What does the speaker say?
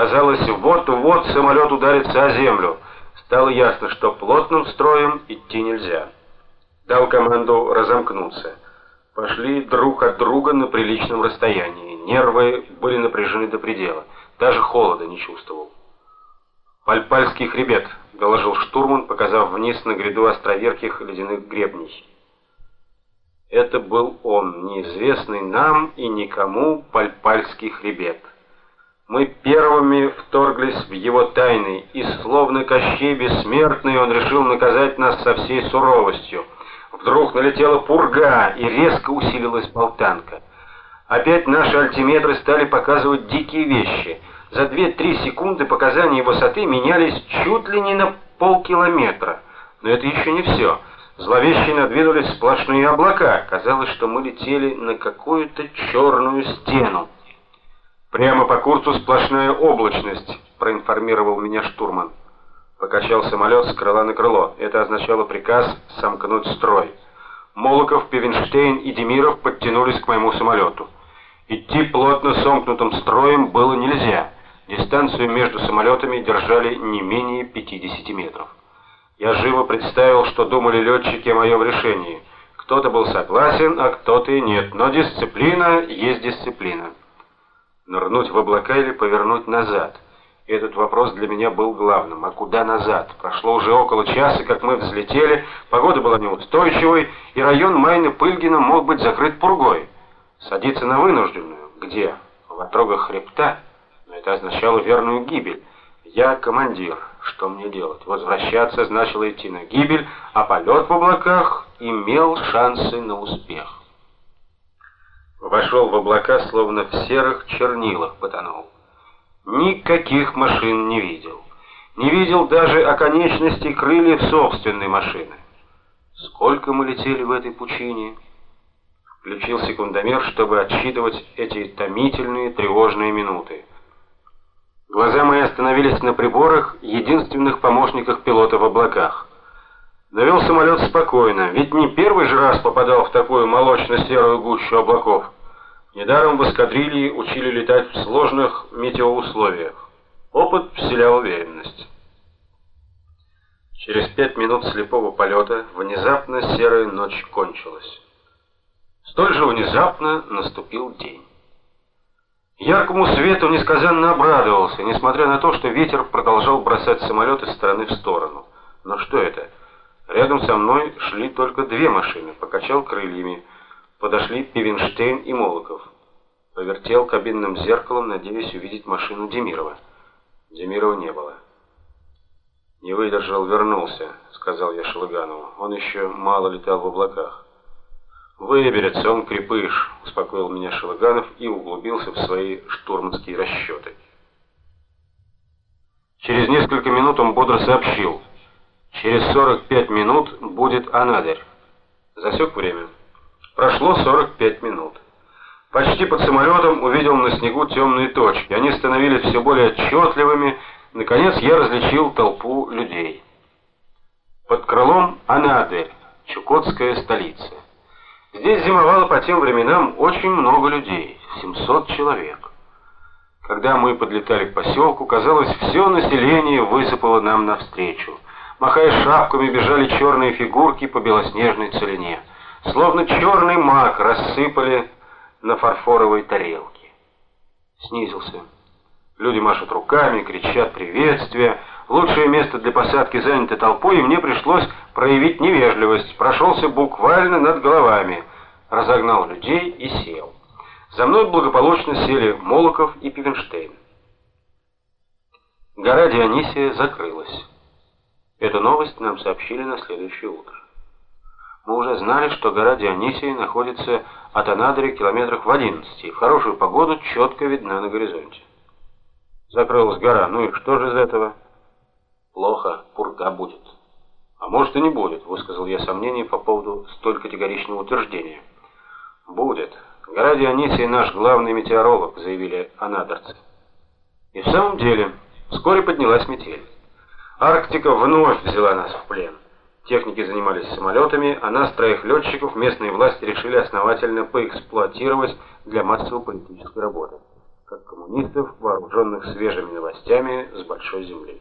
Казалось, вот-вот самолет ударится о землю. Стало ясно, что плотным строем идти нельзя. Дал команду разомкнуться. Пошли друг от друга на приличном расстоянии. Нервы были напряжены до предела. Даже холода не чувствовал. «Пальпальский хребет», — доложил штурман, показав вниз на гряду островерхих ледяных гребней. Это был он, неизвестный нам и никому Пальпальский хребет. Мы первыми вторглись в его тайны, и словно Кощей Бессмертный он решил наказать нас со всей суровостью. Вдруг налетела пурга, и резко усилилась болтанка. Опять наши альтиметры стали показывать дикие вещи. За 2-3 секунды показания высоты менялись чуть ли не на полкилометра. Но это еще не все. Зловеще надвинулись сплошные облака. Казалось, что мы летели на какую-то черную стену. Прямо по курсу сплошная облачность, проинформировал меня штурман. Покачал самолет с крыла на крыло. Это означало приказ сомкнуть строй. Молоков, Певенштейн и Демиров подтянулись к моему самолету. Идти плотно сомкнутым строем было нельзя. Дистанцию между самолетами держали не менее 50 метров. Я живо представил, что думали летчики о моем решении. Кто-то был согласен, а кто-то и нет, но дисциплина есть дисциплина. Нырнуть в облака или повернуть назад? Этот вопрос для меня был главным. А куда назад? Прошло уже около часа, как мы взлетели, погода была неустойчивой, и район Майна-Пыльгина мог быть закрыт пургой. Садиться на вынужденную? Где? В отрогах хребта? Но это означало верную гибель. Я командир. Что мне делать? Возвращаться значило идти на гибель, а полет в облаках имел шансы на успех. Вошел в облака, словно в серых чернилах потонул. Никаких машин не видел. Не видел даже оконечностей крыльев собственной машины. Сколько мы летели в этой пучине? Включил секундомер, чтобы отсчитывать эти томительные тревожные минуты. Глаза мои остановились на приборах, единственных помощниках пилота в облаках. Довел самолет спокойно, ведь не первый же раз попадал в такую молочно-серую гущу облаков. Недаром в эскадрильи учили летать в сложных метеоусловиях. Опыт вселял уверенность. Через пять минут слепого полета внезапно серая ночь кончилась. Столь же внезапно наступил день. Яркому свету несказанно обрадовался, несмотря на то, что ветер продолжал бросать самолет из стороны в сторону. Но что это? Рядом со мной шли только две машины, покачал крыльями. Подошли Пивенштейн и Молоков. Повертел кабинным зеркалом, надеясь увидеть машину Демирова. Демирова не было. «Не выдержал, вернулся», — сказал я Шелыганову. «Он еще мало летал в облаках». «Выберется он, крепыш», — успокоил меня Шелыганов и углубился в свои штурманские расчеты. Через несколько минут он бодро сообщил. «Через 45 минут будет Анадырь». Засек время. Прошло 45 минут. Почти под самолетом увидел на снегу темные точки. Они становились все более отчетливыми. Наконец я различил толпу людей. Под крылом Анадырь, Чукотская столица. Здесь зимовало по тем временам очень много людей, 700 человек. Когда мы подлетали к поселку, казалось, все население высыпало нам навстречу. Махая шапками, бежали черные фигурки по белоснежной целине. Словно черный мак рассыпали на фарфоровой тарелке. Снизился. Люди машут руками, кричат приветствия. Лучшее место для посадки занято толпой, и мне пришлось проявить невежливость. Прошелся буквально над головами, разогнал людей и сел. За мной благополучно сели Молоков и Пивенштейн. Гора Дионисия закрылась. Эту новость нам сообщили на следующее утро. Мы уже знали, что гора Дионисия находится от Анадыря километрах в 11, и в хорошую погоду четко видна на горизонте. Закрылась гора, ну и что же из этого? Плохо, пурга будет. А может и не будет, высказал я сомнение по поводу столь категоричного утверждения. Будет. Гора Дионисий наш главный метеоролог, заявили анадырцы. И в самом деле, вскоре поднялась метель. Арктика вновь взяла нас в плен. Техники занимались самолетами, а нас, троих летчиков, местные власти решили основательно поэксплуатировать для массовой политической работы. как коммунистов, вооруженных свежими новостями с большой земли.